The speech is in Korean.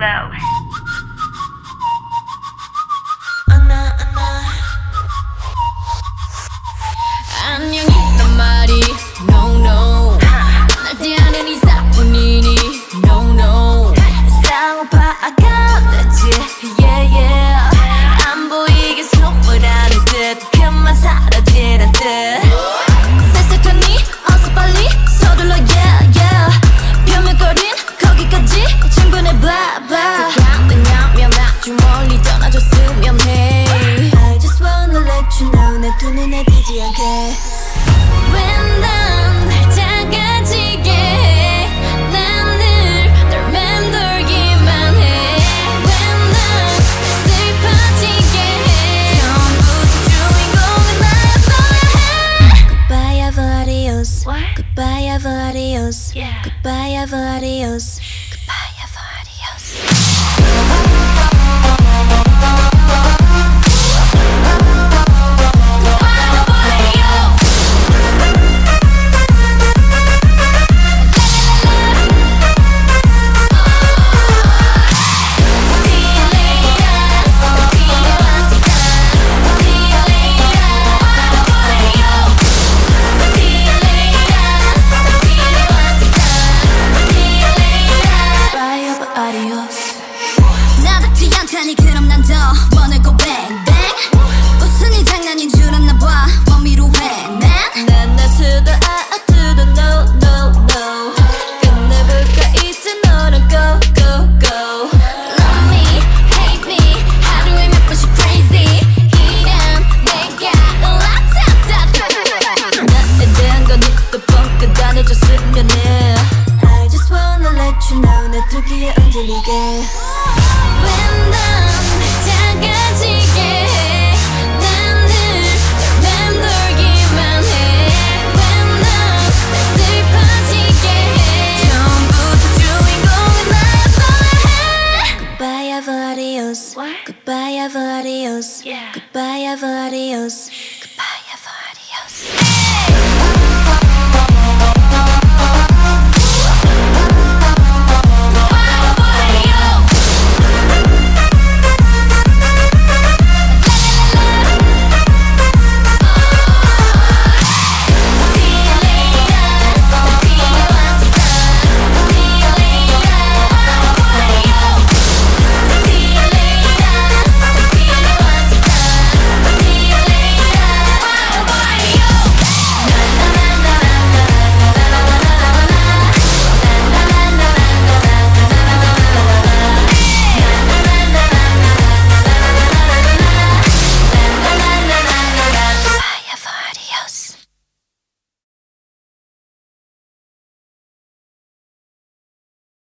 glow. ever adios. Yeah. Goodbye ever adios. Goodbye ever adios. 않다니 그럼 난더 원할 고 bang bang 이 장난인 줄 알았나 봐 원미로 해난 난나 to the I, I to the no, no, no. 끝내볼까 이제 너랑 go, go, go. Love me, hate me 하루에 몇 번씩 crazy 이런 내가 으라차차차 나에 대한 건 입도 뻥끗 안 해줬으면 해. I just wanna let you know 내 두기에 흔들리게. adios. What? Goodbye ever adios. Yeah. Goodbye ever adios. Goodbye.